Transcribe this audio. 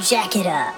Jack it up.